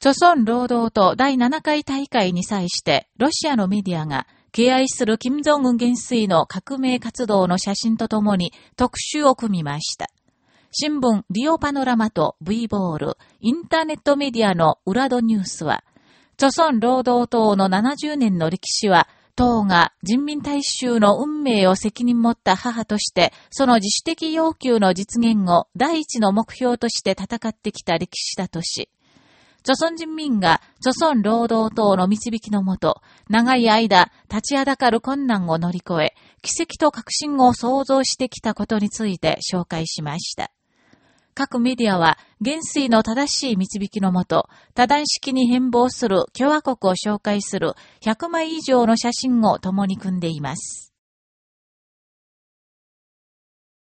朝鮮労働党第7回大会に際して、ロシアのメディアが、敬愛する金正恩元帥の革命活動の写真とともに特集を組みました。新聞リオパノラマと V ボール、インターネットメディアの裏ドニュースは、朝鮮労働党の70年の歴史は、党が人民大衆の運命を責任持った母として、その自主的要求の実現を第一の目標として戦ってきた歴史だとし、朝鮮人民が朝鮮労働党の導きのもと、長い間立ちはだかる困難を乗り越え、奇跡と革新を創造してきたことについて紹介しました。各メディアは、元帥の正しい導きのもと、多段式に変貌する共和国を紹介する100枚以上の写真を共に組んでいます。